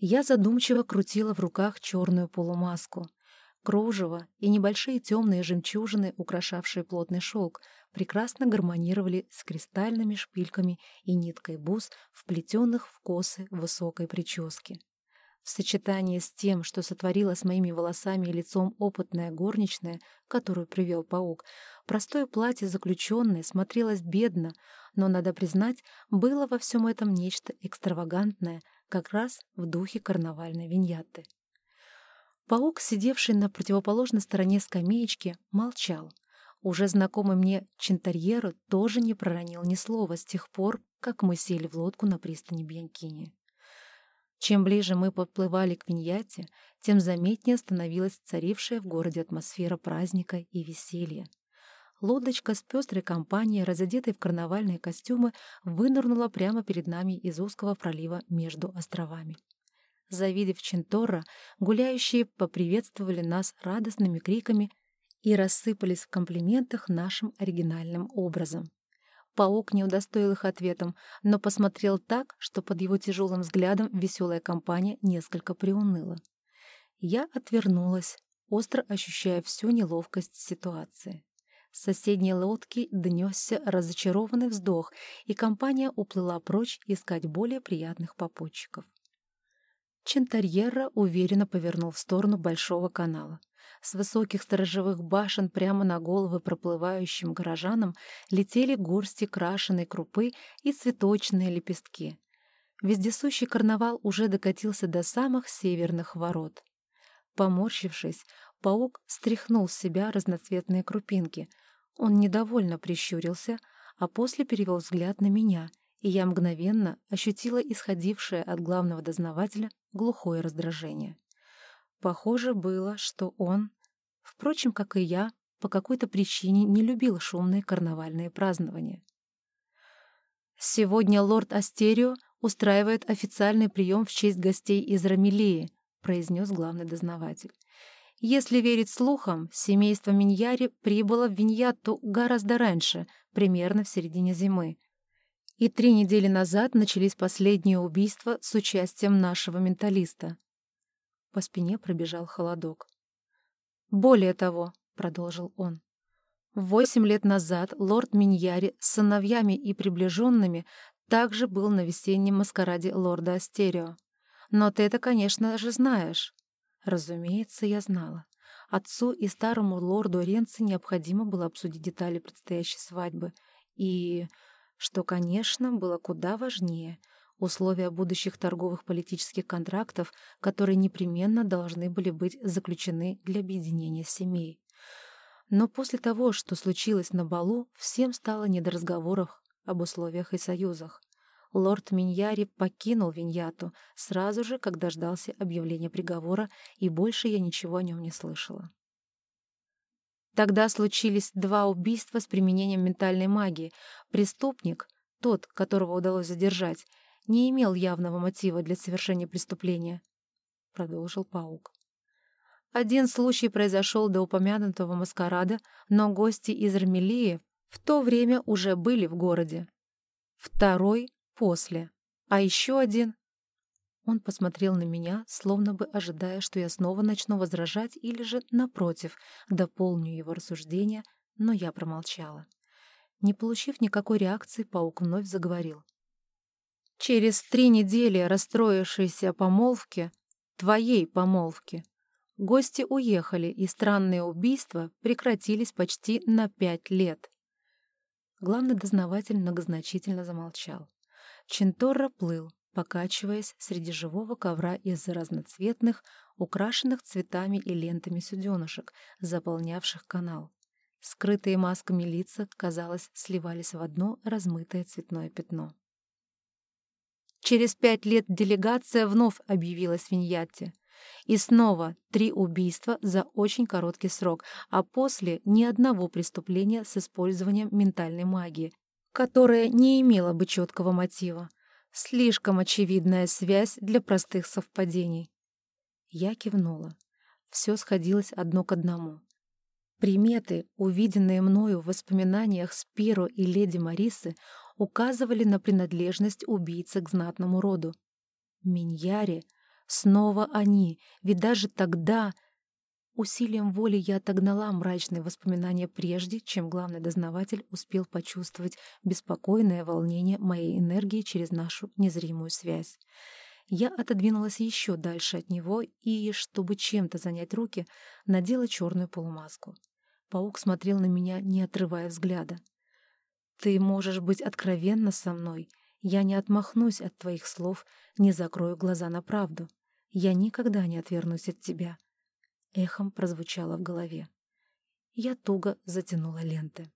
Я задумчиво крутила в руках черную полумаску. Кружево и небольшие темные жемчужины, украшавшие плотный шелк, прекрасно гармонировали с кристальными шпильками и ниткой бус, вплетенных в косы высокой прически. В сочетании с тем, что сотворила с моими волосами и лицом опытная горничная, которую привел паук, простое платье заключенное смотрелось бедно, но, надо признать, было во всем этом нечто экстравагантное, как раз в духе карнавальной виньятты. Паук, сидевший на противоположной стороне скамеечки, молчал. Уже знакомый мне Чентарьеро тоже не проронил ни слова с тех пор, как мы сели в лодку на пристани Бьянкини. Чем ближе мы подплывали к Виньяте, тем заметнее становилась царившая в городе атмосфера праздника и веселья. Лодочка с пестрой компанией, разодетой в карнавальные костюмы, вынырнула прямо перед нами из узкого пролива между островами. Завидев Ченторра, гуляющие поприветствовали нас радостными криками и рассыпались в комплиментах нашим оригинальным образом. Паук не удостоил их ответом, но посмотрел так, что под его тяжелым взглядом веселая компания несколько приуныла. Я отвернулась, остро ощущая всю неловкость ситуации. С соседней лодки донесся разочарованный вздох, и компания уплыла прочь искать более приятных попутчиков. Чентарьера уверенно повернул в сторону Большого канала. С высоких сторожевых башен прямо на головы проплывающим горожанам летели горсти крашеной крупы и цветочные лепестки. Вездесущий карнавал уже докатился до самых северных ворот. Поморщившись, паук стряхнул с себя разноцветные крупинки. Он недовольно прищурился, а после перевел взгляд на меня, и я мгновенно ощутила исходившее от главного дознавателя глухое раздражение. Похоже было, что он, впрочем, как и я, по какой-то причине не любил шумные карнавальные празднования. «Сегодня лорд Астерио устраивает официальный прием в честь гостей из Рамелии», произнес главный дознаватель. Если верить слухам, семейство Миньяри прибыло в Виньятту гораздо раньше, примерно в середине зимы. И три недели назад начались последние убийства с участием нашего менталиста. По спине пробежал холодок. «Более того», — продолжил он, — «восемь лет назад лорд Миньяри с сыновьями и приближенными также был на весеннем маскараде лорда Астерио. Но ты это, конечно же, знаешь». Разумеется, я знала. Отцу и старому лорду Ренци необходимо было обсудить детали предстоящей свадьбы. И, что, конечно, было куда важнее — условия будущих торговых политических контрактов, которые непременно должны были быть заключены для объединения семей. Но после того, что случилось на балу, всем стало не до разговоров об условиях и союзах. Лорд Миньяри покинул Виньяту сразу же, когда ждался объявления приговора, и больше я ничего о нем не слышала. Тогда случились два убийства с применением ментальной магии. Преступник, тот, которого удалось задержать, не имел явного мотива для совершения преступления», — продолжил паук. Один случай произошел до упомянутого маскарада, но гости из Армелии в то время уже были в городе. Второй — после. А еще один... Он посмотрел на меня, словно бы ожидая, что я снова начну возражать или же, напротив, дополню его рассуждения, но я промолчала. Не получив никакой реакции, паук вновь заговорил. Через три недели расстроившейся помолвки, твоей помолвки, гости уехали, и странные убийства прекратились почти на пять лет. Главный дознаватель многозначительно замолчал. Ченторро плыл, покачиваясь среди живого ковра из разноцветных, украшенных цветами и лентами суденышек, заполнявших канал. Скрытые масками лица, казалось, сливались в одно размытое цветное пятно. Через пять лет делегация вновь объявилась в Виньятте. И снова три убийства за очень короткий срок, а после ни одного преступления с использованием ментальной магии, которая не имела бы четкого мотива. Слишком очевидная связь для простых совпадений. Я кивнула. Все сходилось одно к одному. Приметы, увиденные мною в воспоминаниях Спиро и леди Марисы, указывали на принадлежность убийцы к знатному роду. Миньяри Снова они, ведь даже тогда... Усилием воли я отогнала мрачные воспоминания прежде, чем главный дознаватель успел почувствовать беспокойное волнение моей энергии через нашу незримую связь. Я отодвинулась еще дальше от него и, чтобы чем-то занять руки, надела черную полумаску. Паук смотрел на меня, не отрывая взгляда. «Ты можешь быть откровенна со мной. Я не отмахнусь от твоих слов, не закрою глаза на правду. Я никогда не отвернусь от тебя», — эхом прозвучало в голове. Я туго затянула ленты.